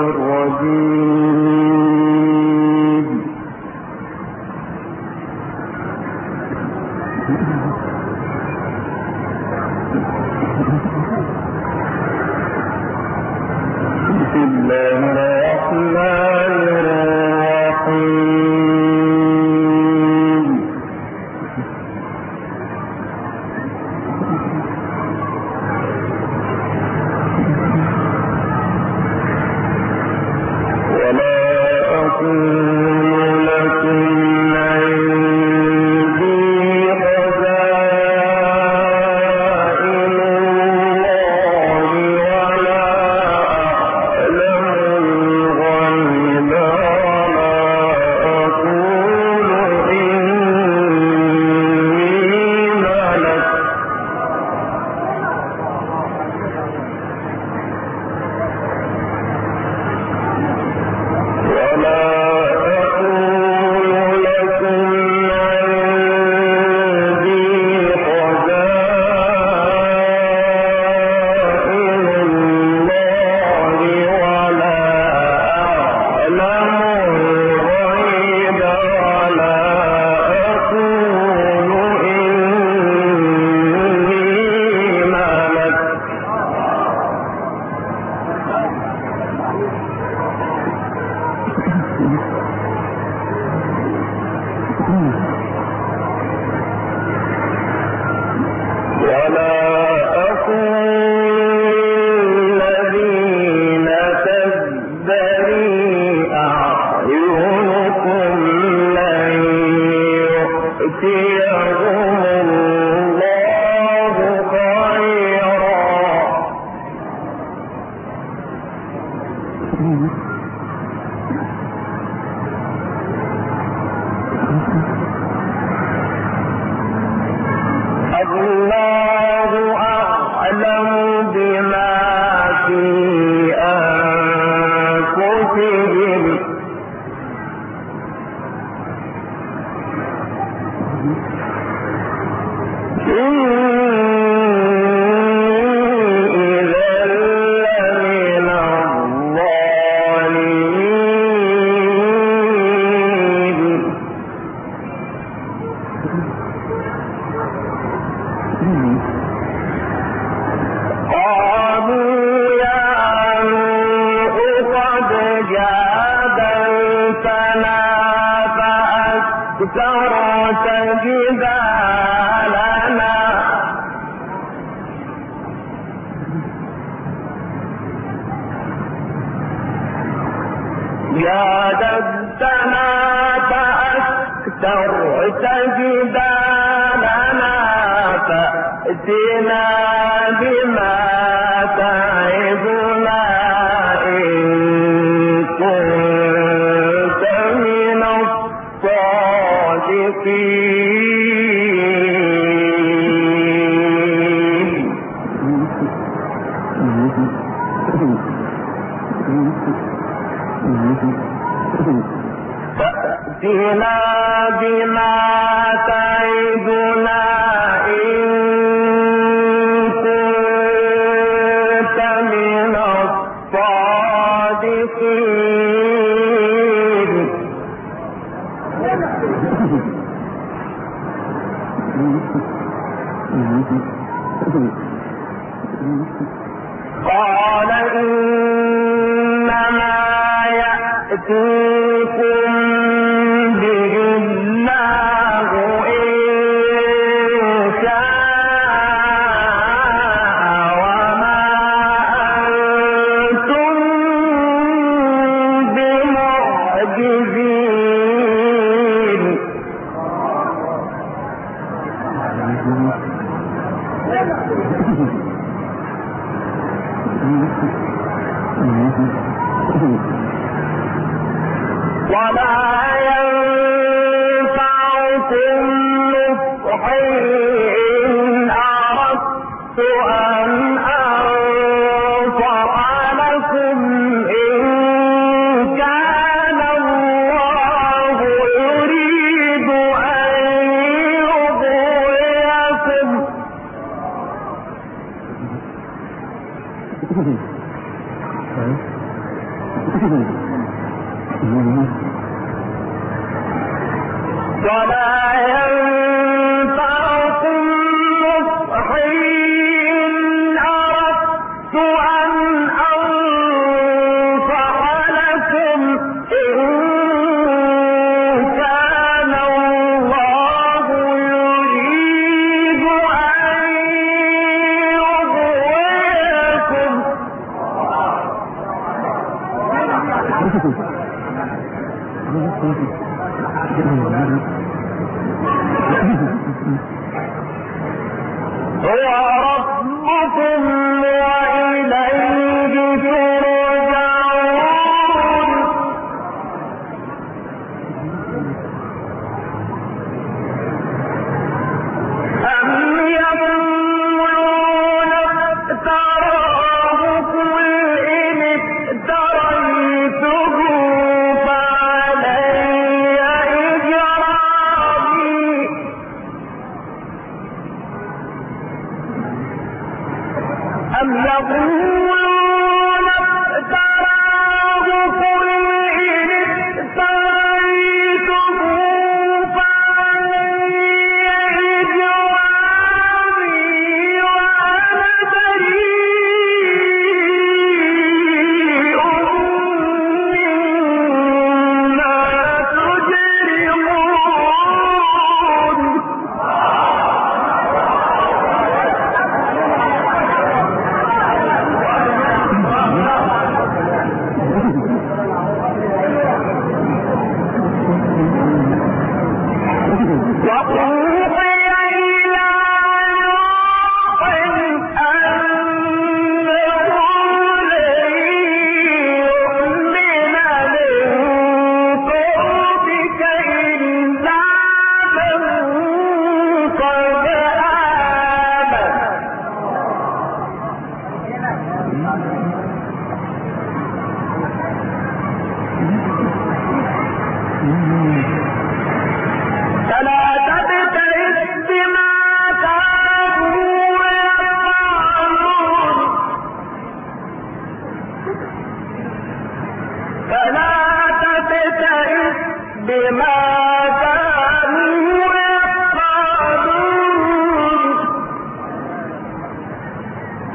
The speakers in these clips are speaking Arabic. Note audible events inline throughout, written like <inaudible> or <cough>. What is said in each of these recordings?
الرجيم. يهون ترى جبالنا يا فأكثر تجدالنا فأتنا بما قال إنما يأتيكم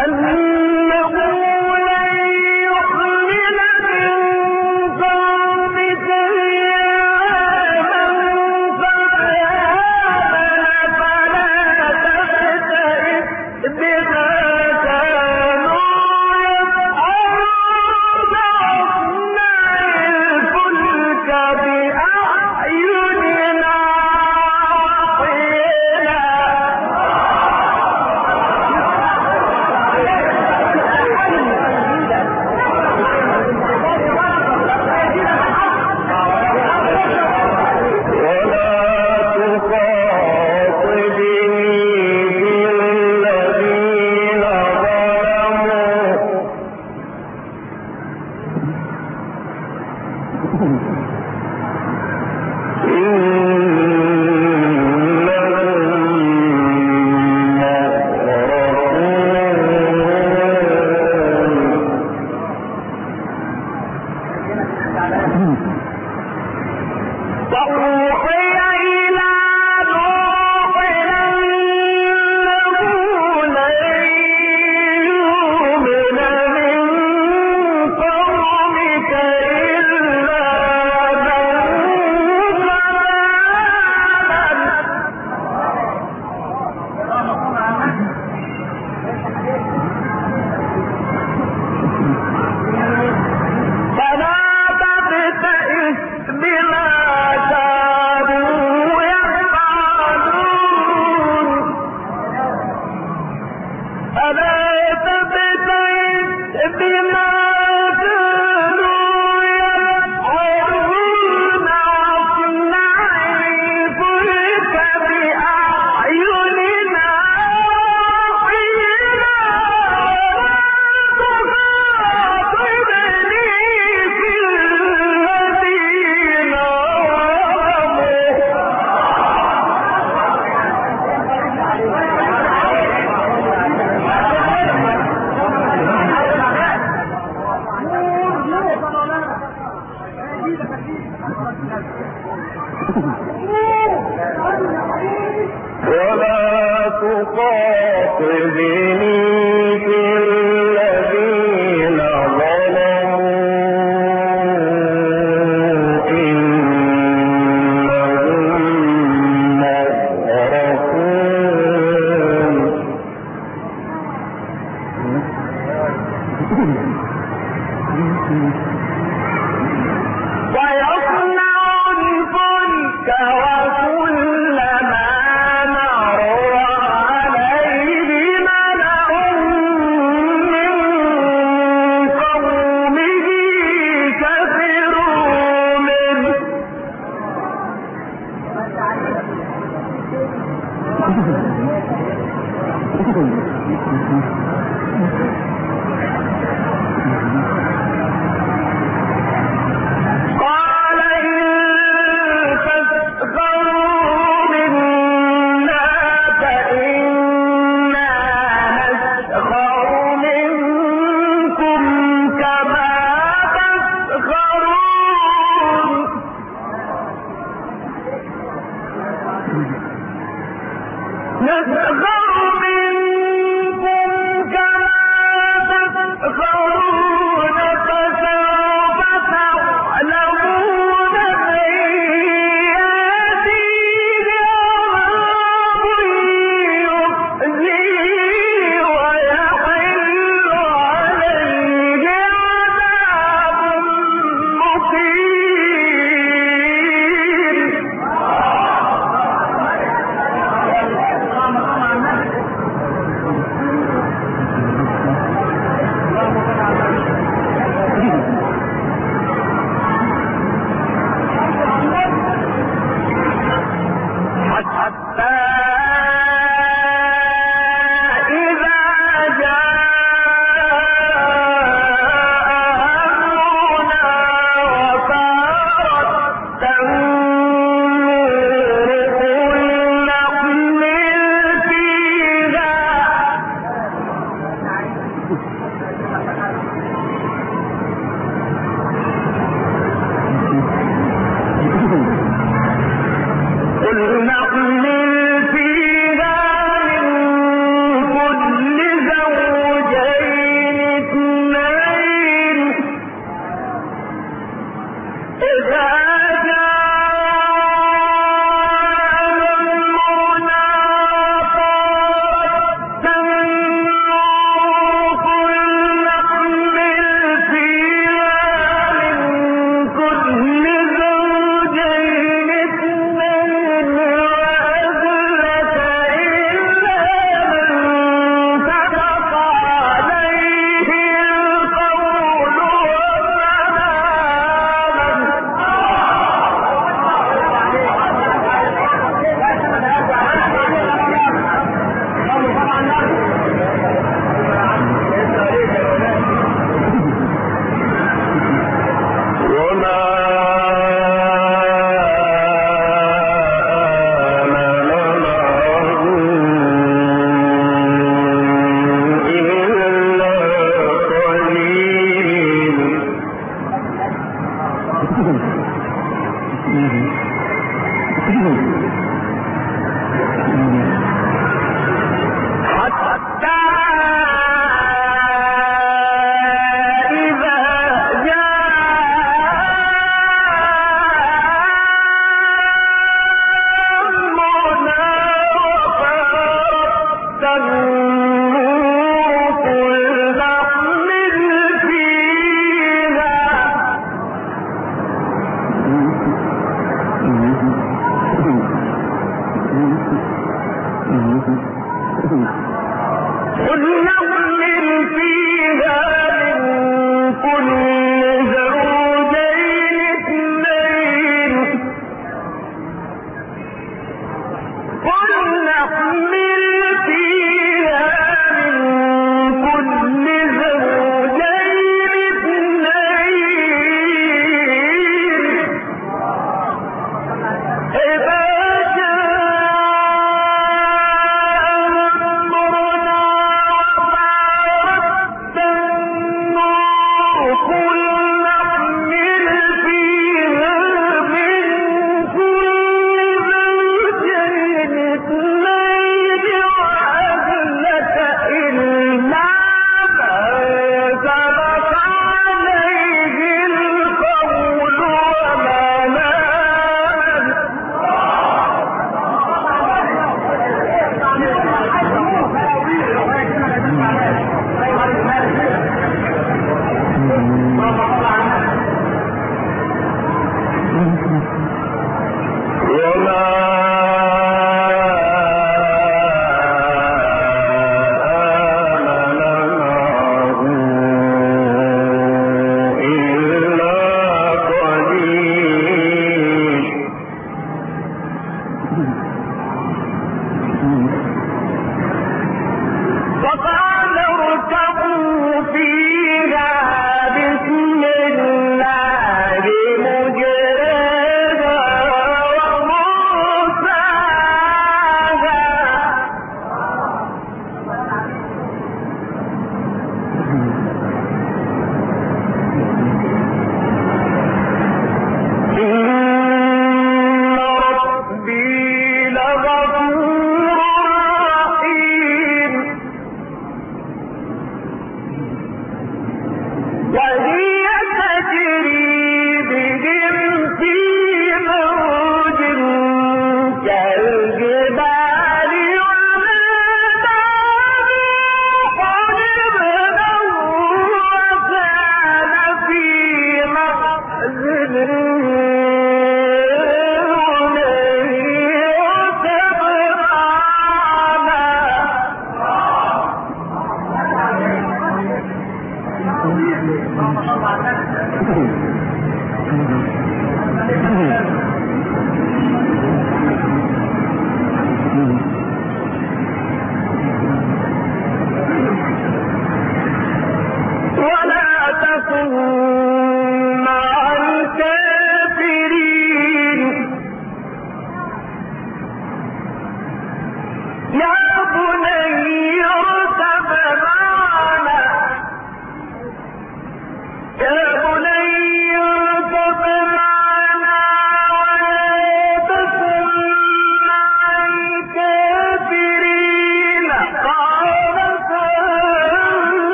ألا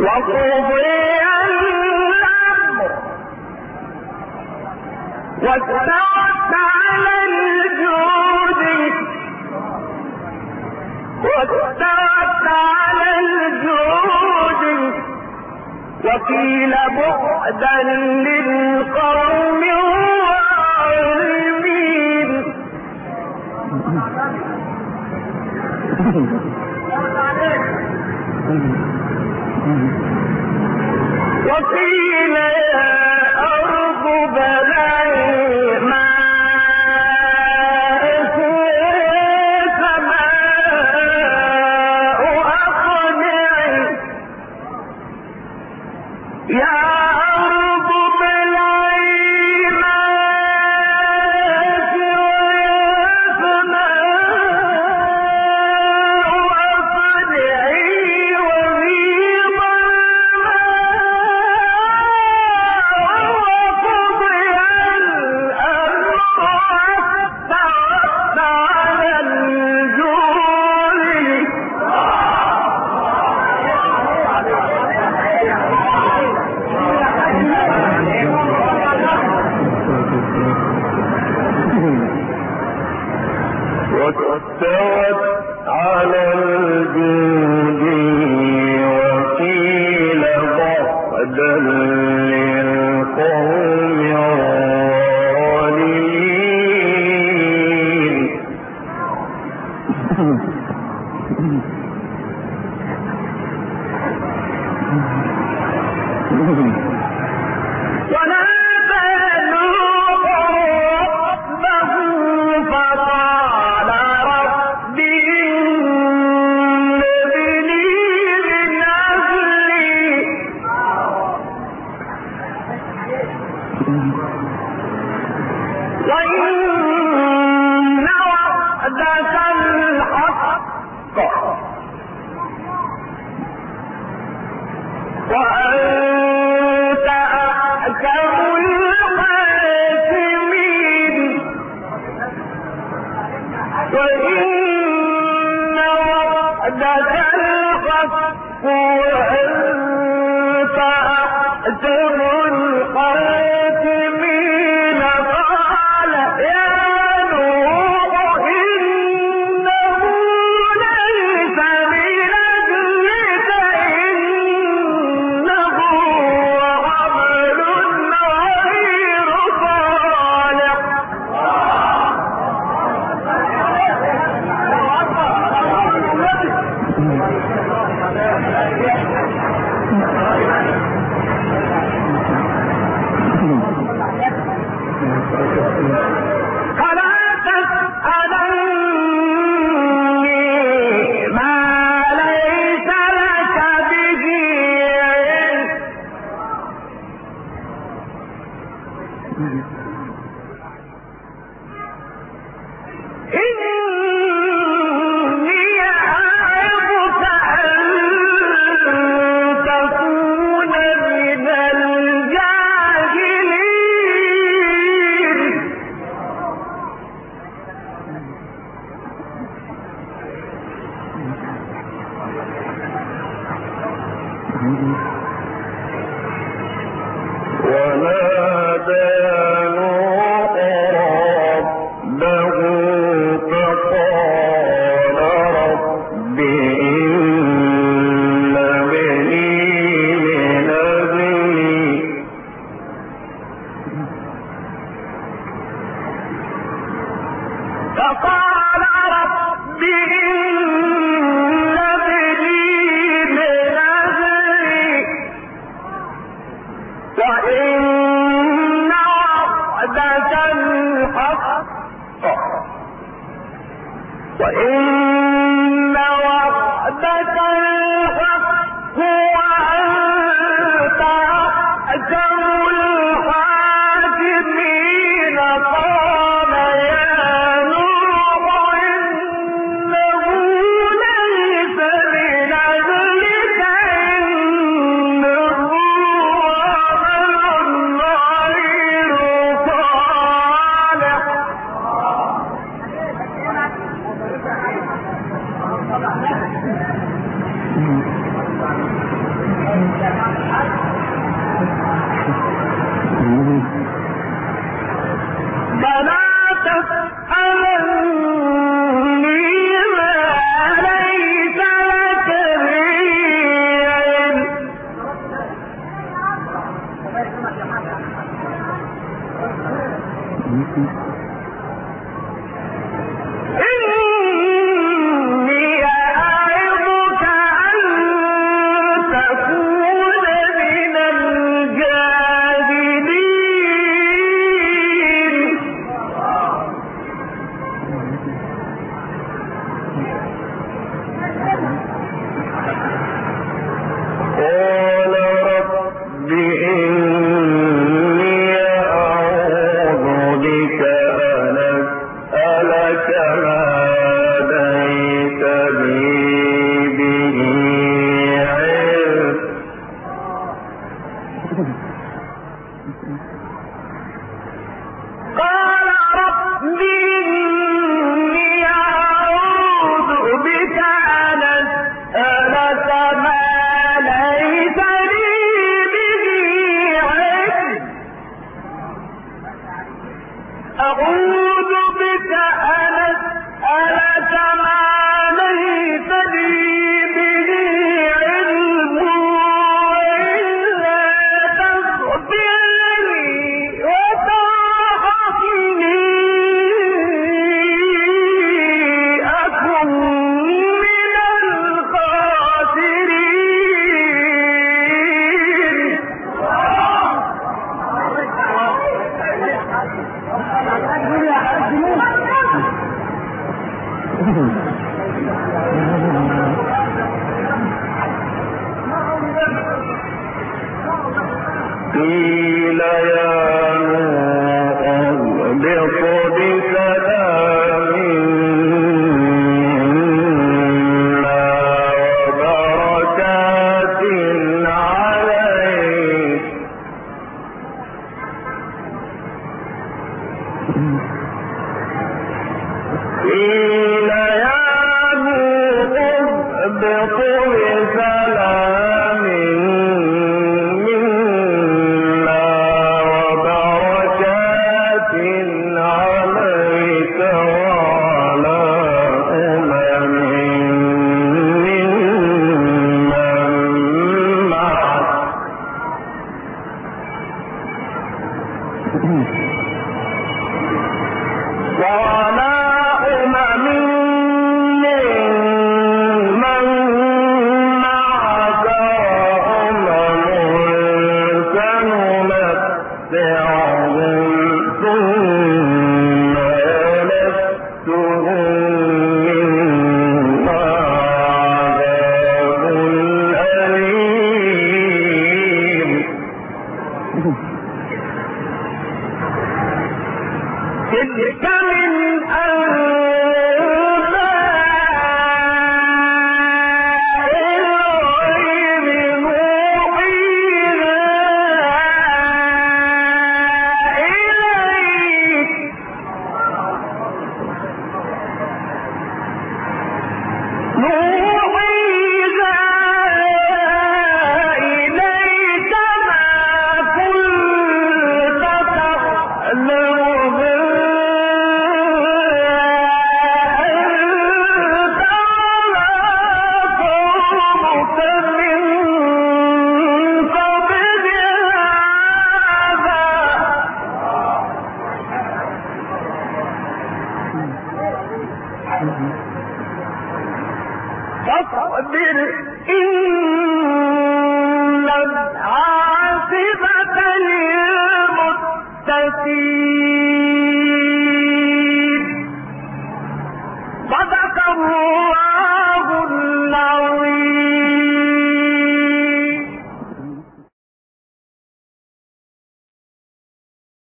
وقضي الأمر. واستوت على الجود. واستوت على الجود. وقيل بعدا للقوم الظالمين. Thank <laughs> you. وقيل